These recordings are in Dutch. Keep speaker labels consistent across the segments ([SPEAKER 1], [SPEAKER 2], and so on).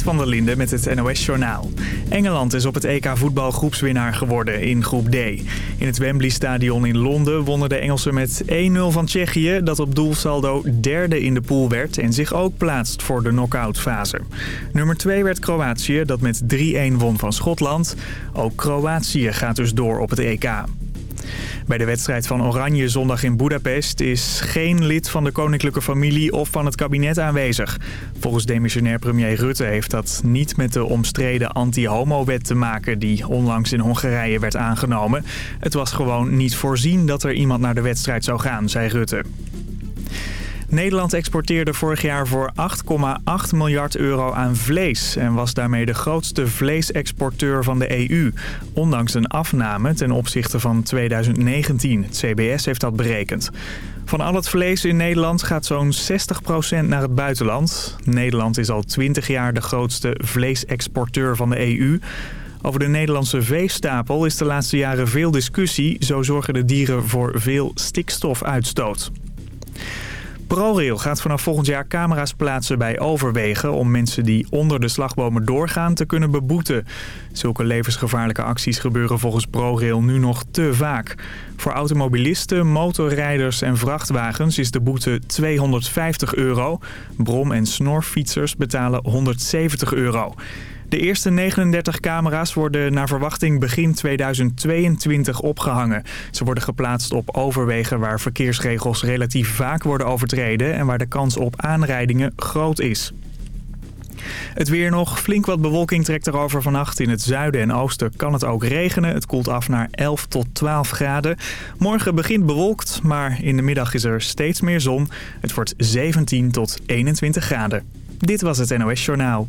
[SPEAKER 1] Van der Linde met het NOS-journaal. Engeland is op het EK voetbal groepswinnaar geworden in groep D. In het Wembley Stadion in Londen wonnen de Engelsen met 1-0 van Tsjechië... dat op doelsaldo derde in de pool werd en zich ook plaatst voor de knock fase. Nummer 2 werd Kroatië, dat met 3-1 won van Schotland. Ook Kroatië gaat dus door op het EK. Bij de wedstrijd van Oranje zondag in Budapest is geen lid van de koninklijke familie of van het kabinet aanwezig. Volgens demissionair premier Rutte heeft dat niet met de omstreden anti-homo-wet te maken die onlangs in Hongarije werd aangenomen. Het was gewoon niet voorzien dat er iemand naar de wedstrijd zou gaan, zei Rutte. Nederland exporteerde vorig jaar voor 8,8 miljard euro aan vlees... en was daarmee de grootste vleesexporteur van de EU. Ondanks een afname ten opzichte van 2019. Het CBS heeft dat berekend. Van al het vlees in Nederland gaat zo'n 60% naar het buitenland. Nederland is al 20 jaar de grootste vleesexporteur van de EU... Over de Nederlandse veestapel is de laatste jaren veel discussie. Zo zorgen de dieren voor veel stikstofuitstoot. ProRail gaat vanaf volgend jaar camera's plaatsen bij overwegen... om mensen die onder de slagbomen doorgaan te kunnen beboeten. Zulke levensgevaarlijke acties gebeuren volgens ProRail nu nog te vaak. Voor automobilisten, motorrijders en vrachtwagens is de boete 250 euro. Brom- en snorfietsers betalen 170 euro. De eerste 39 camera's worden naar verwachting begin 2022 opgehangen. Ze worden geplaatst op overwegen waar verkeersregels relatief vaak worden overtreden... en waar de kans op aanrijdingen groot is. Het weer nog. Flink wat bewolking trekt erover vannacht. In het zuiden en oosten kan het ook regenen. Het koelt af naar 11 tot 12 graden. Morgen begint bewolkt, maar in de middag is er steeds meer zon. Het wordt 17 tot 21 graden. Dit was het NOS Journaal.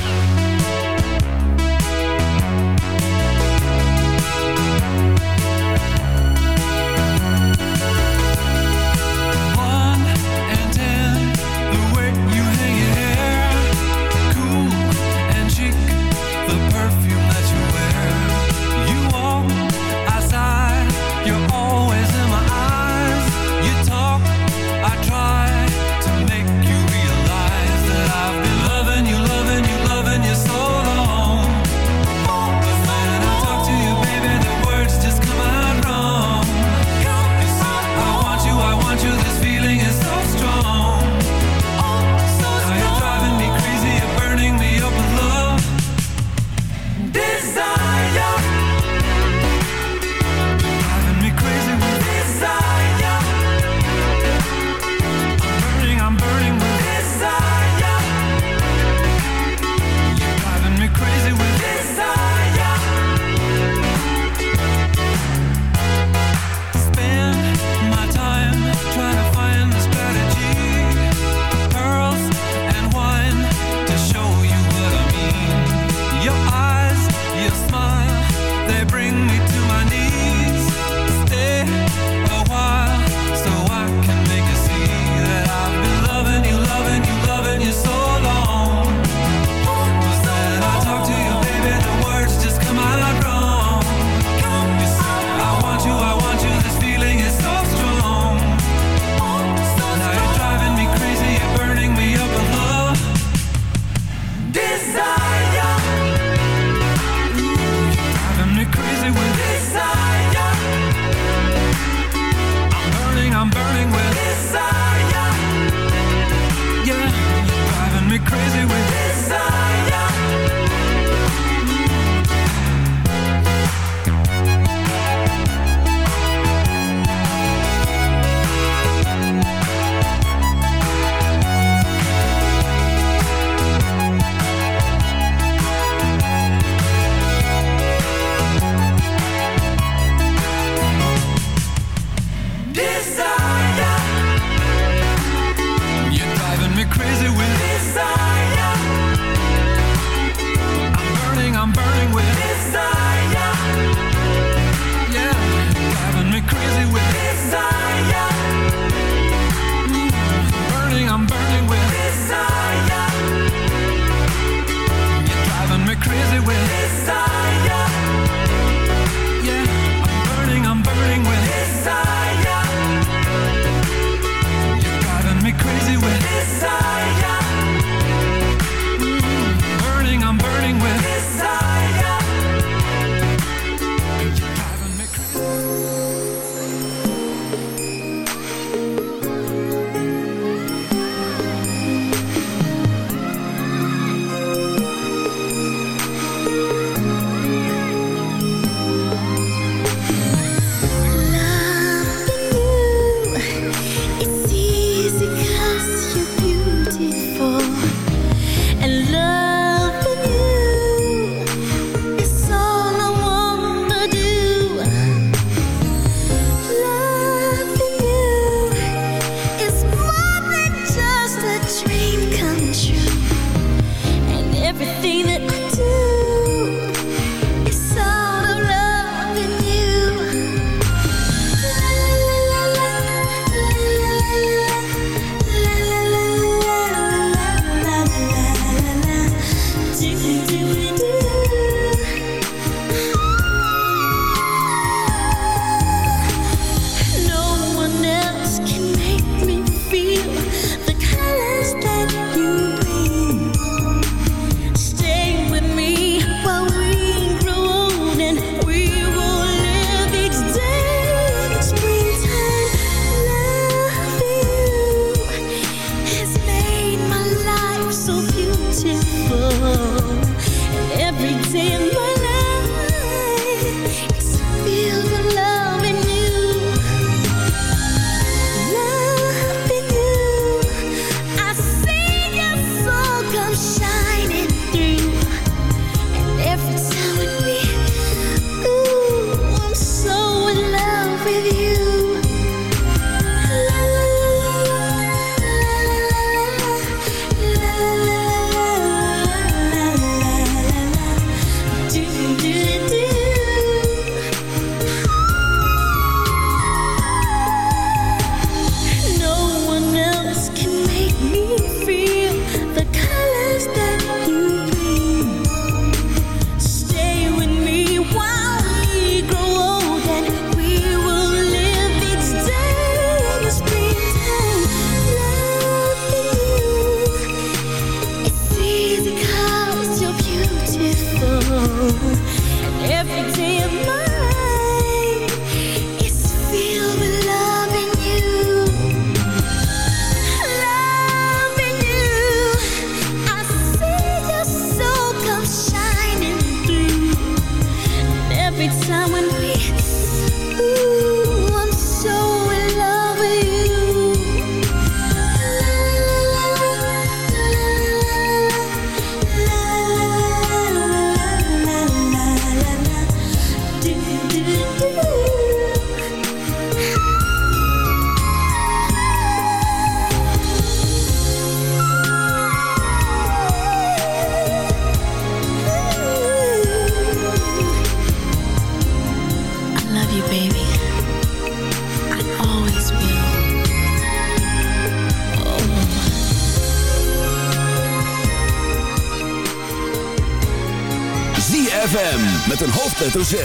[SPEAKER 2] Z.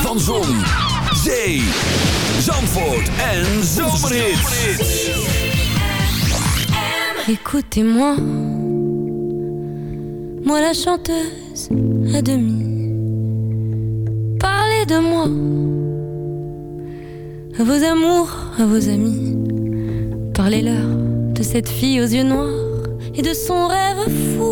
[SPEAKER 2] Van.
[SPEAKER 3] Écoutez-moi, moi la chanteuse à demi. Parlez de moi, à vos amours, à vos amis. Parlez-leur de cette fille aux yeux noirs et de son rêve fou.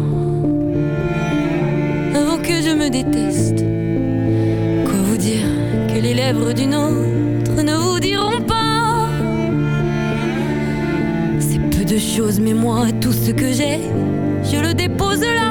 [SPEAKER 3] me déteste. Quoi vous dire que les lèvres d'une autre ne vous diront pas? C'est peu de choses, mais moi, tout ce que j'ai, je le dépose là.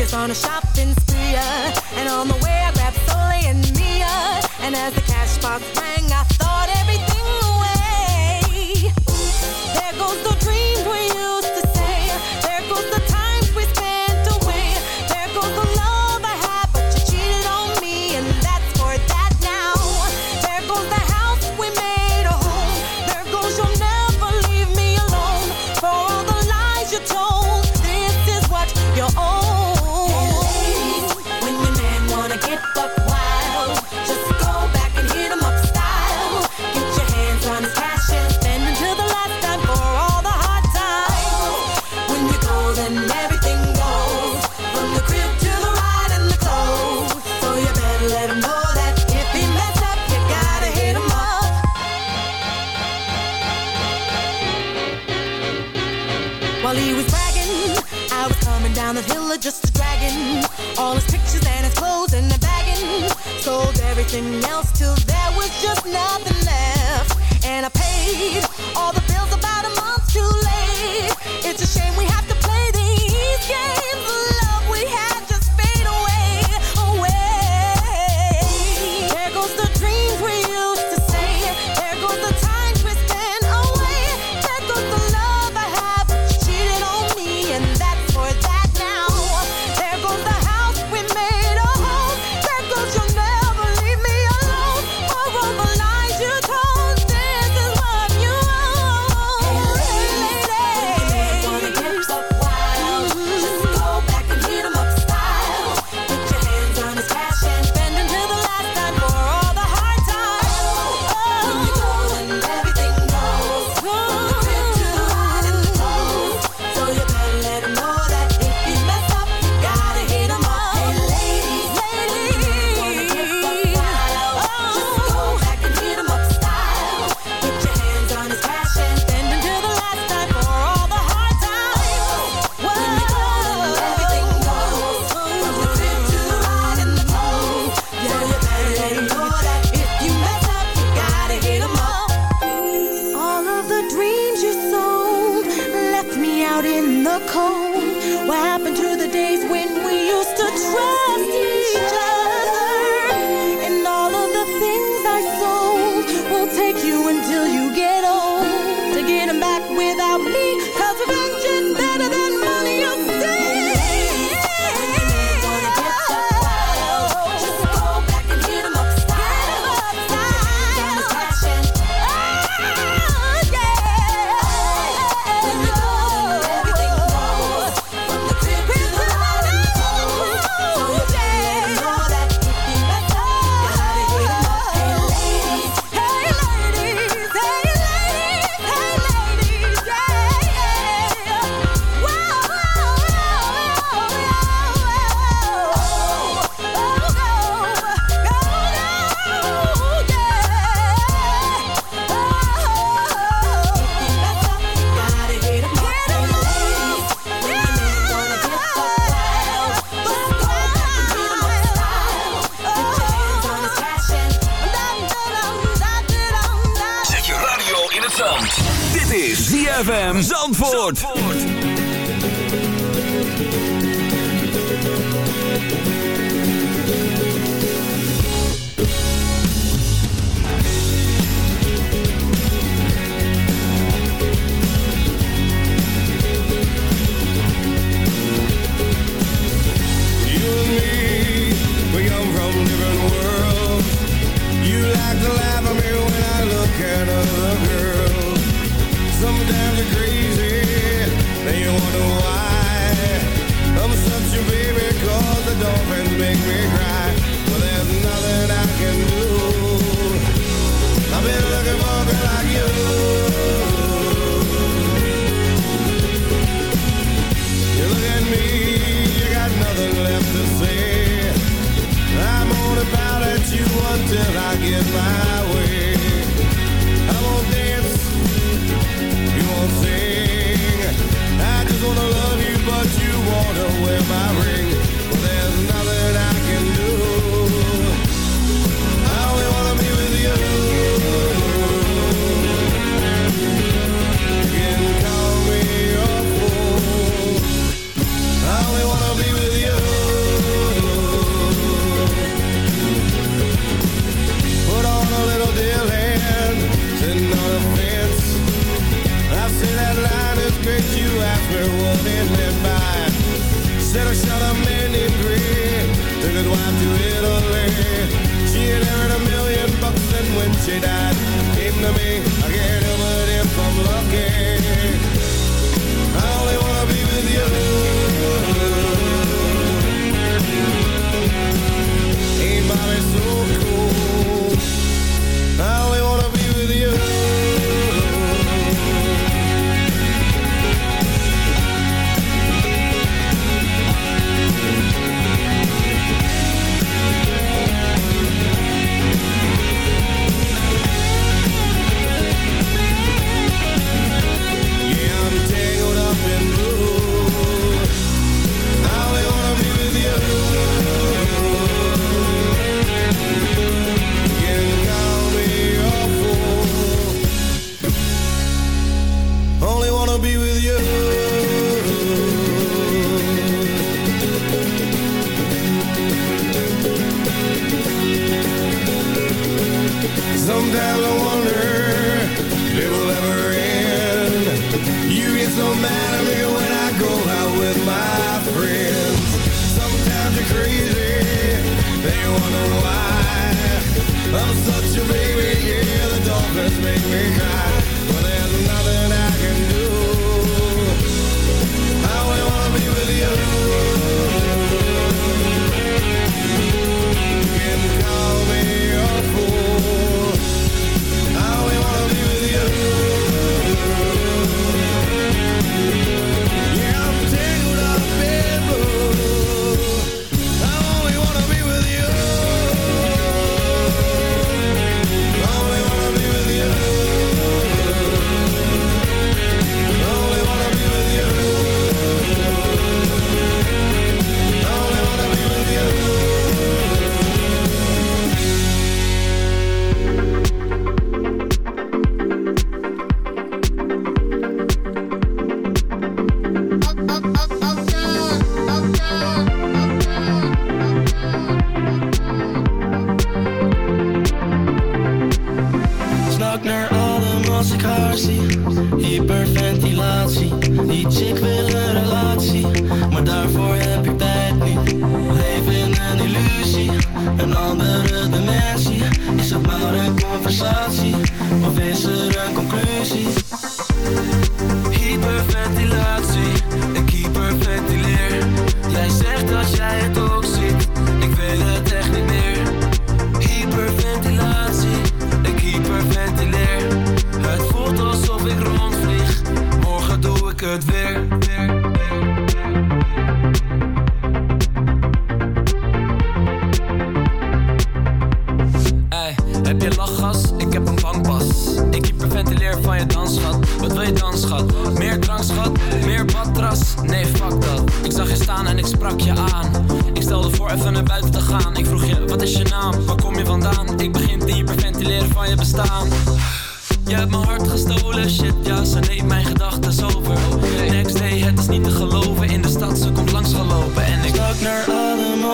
[SPEAKER 4] Vegas on a shopping spree. Uh, and on the way, I grabbed Soli and Mia. And as the cash box rang, I thought everything away. There
[SPEAKER 5] goes the dream.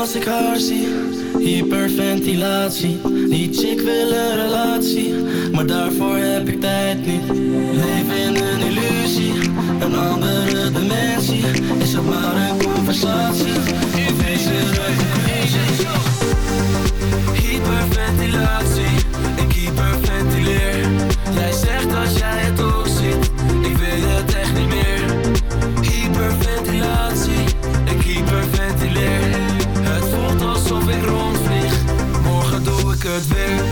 [SPEAKER 5] Als ik haar zie, hyperventilatie. Die chick wil een relatie, maar daarvoor heb ik tijd niet. Leef in een illusie, een andere dimensie. Is het maar een conversatie, of is het een conclusie?
[SPEAKER 4] Hyperventilatie, het weer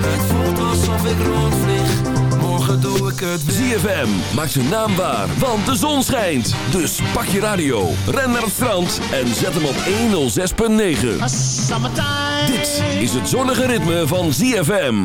[SPEAKER 4] Het voelt alsof ik rondvlieg, morgen doe ik het weer
[SPEAKER 6] ZFM maakt zijn naam waar, want de zon schijnt. Dus pak je radio, ren naar het strand en zet hem op 106.9. Dit is het zonnige ritme van ZFM.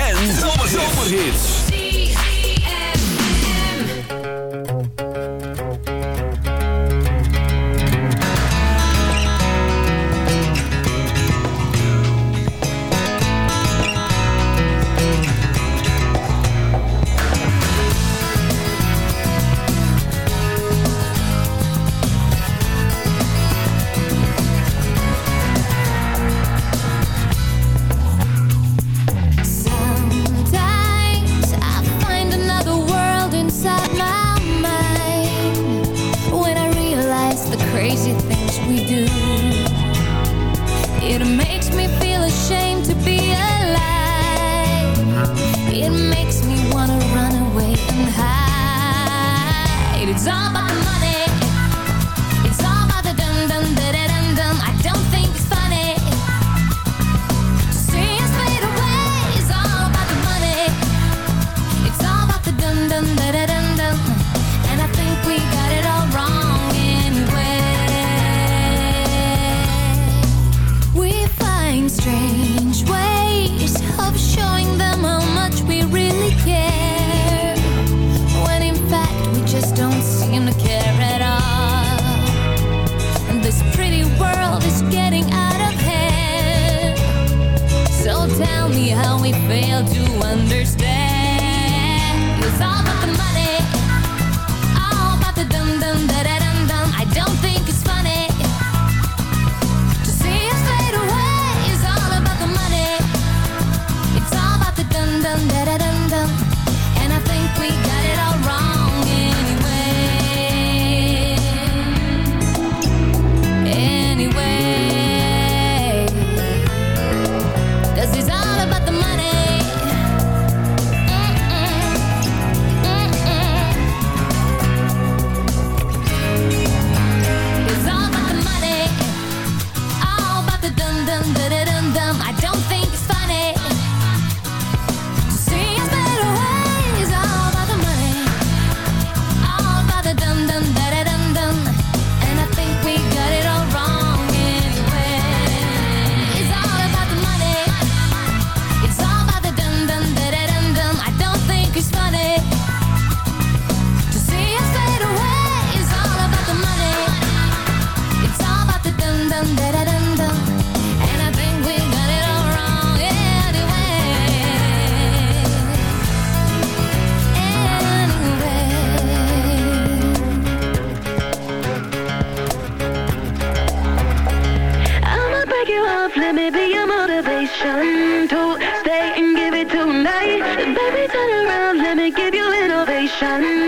[SPEAKER 7] Turn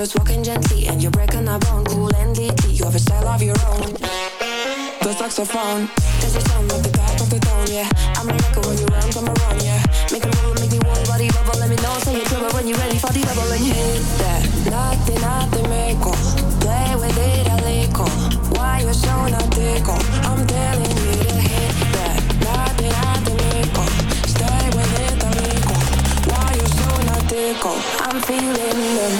[SPEAKER 7] just walking gently and you're breaking our bone. Cool and deadly, you have a style of your own. The saxophone, there's a sound of the back of the tone, yeah. I'm a record when you run, come around, yeah. Make me roll, make me roll, body bubble, let me know. Say you're trouble when you're ready for the double and you hit that. Nothing,
[SPEAKER 6] nothing, make Play with it a little. Why you so not tickle? I'm telling you to hit that. Nothing, nothing, make Stay with it a little. Why you so not tickle? I'm feeling them.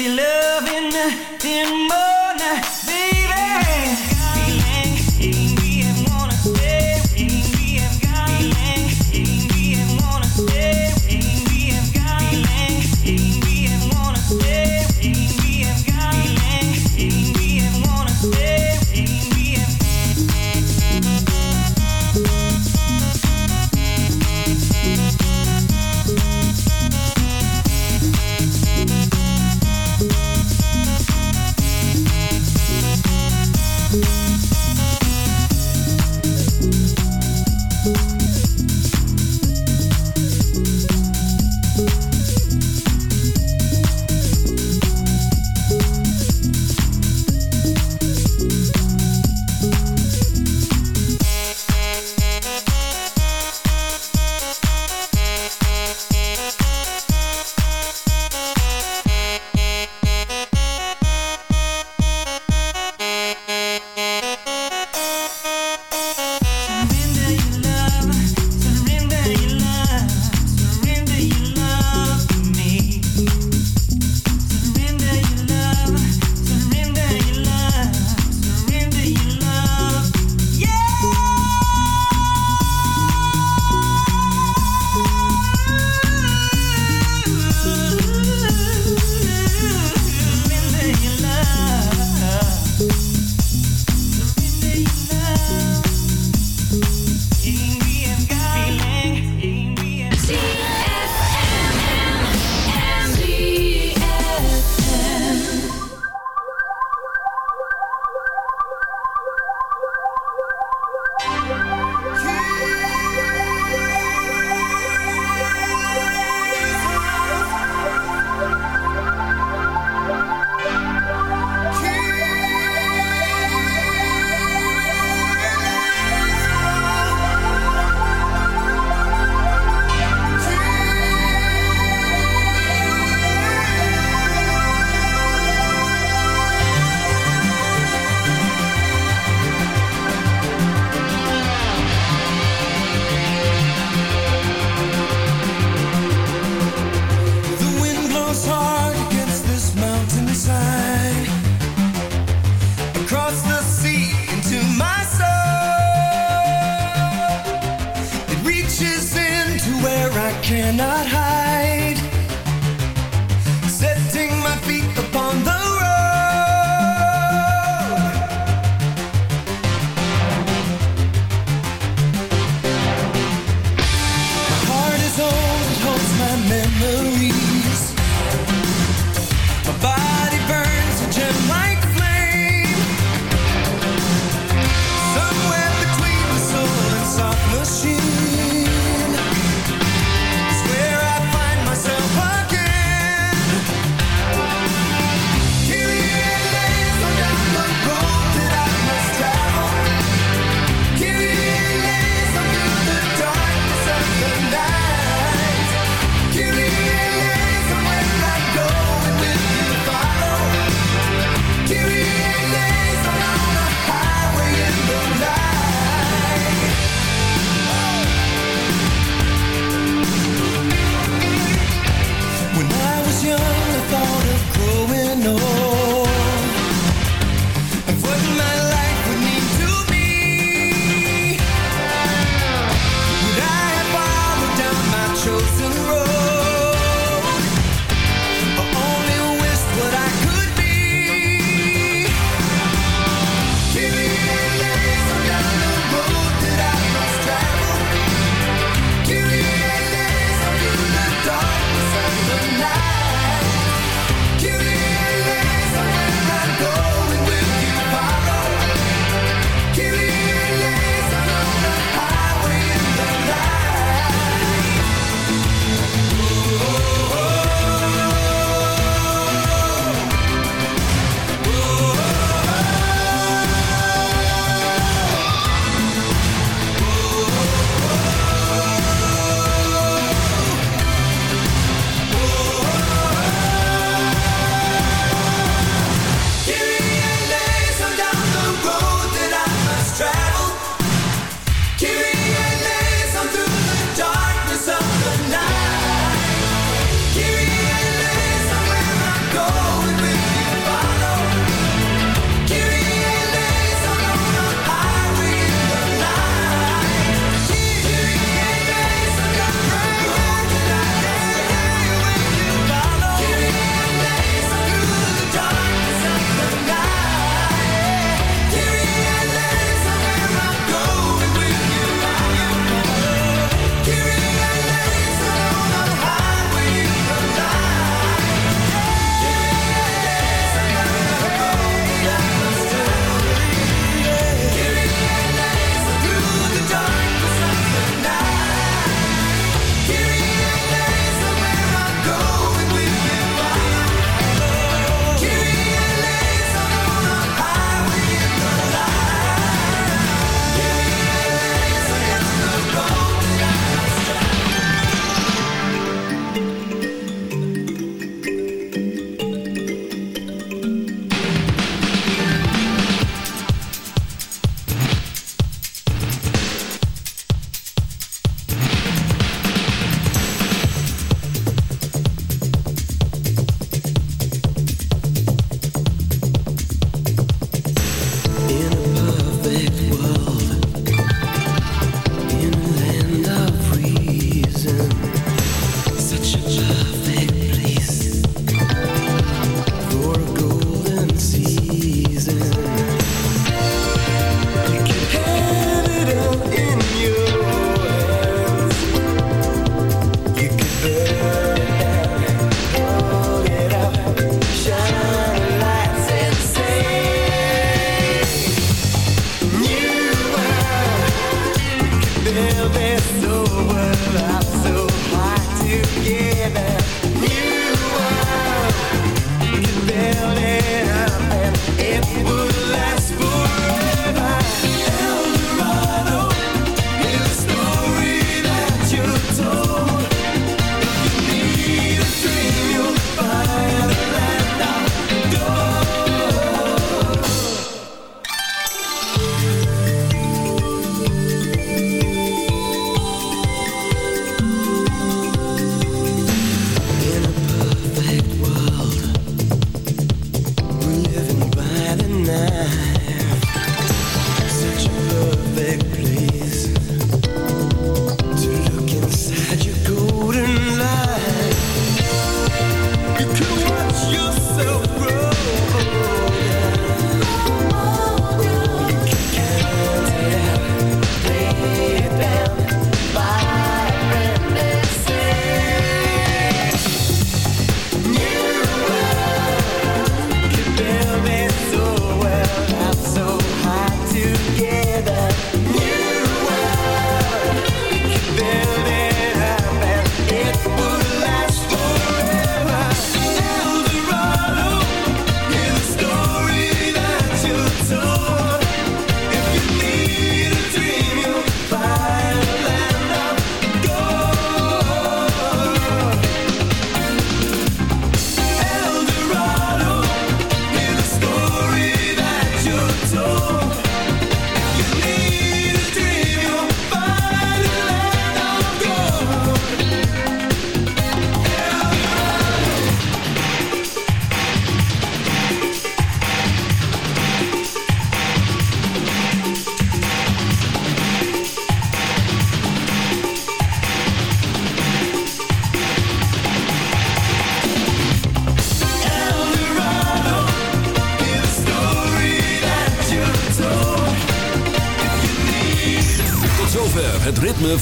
[SPEAKER 6] be
[SPEAKER 2] loving nothing more.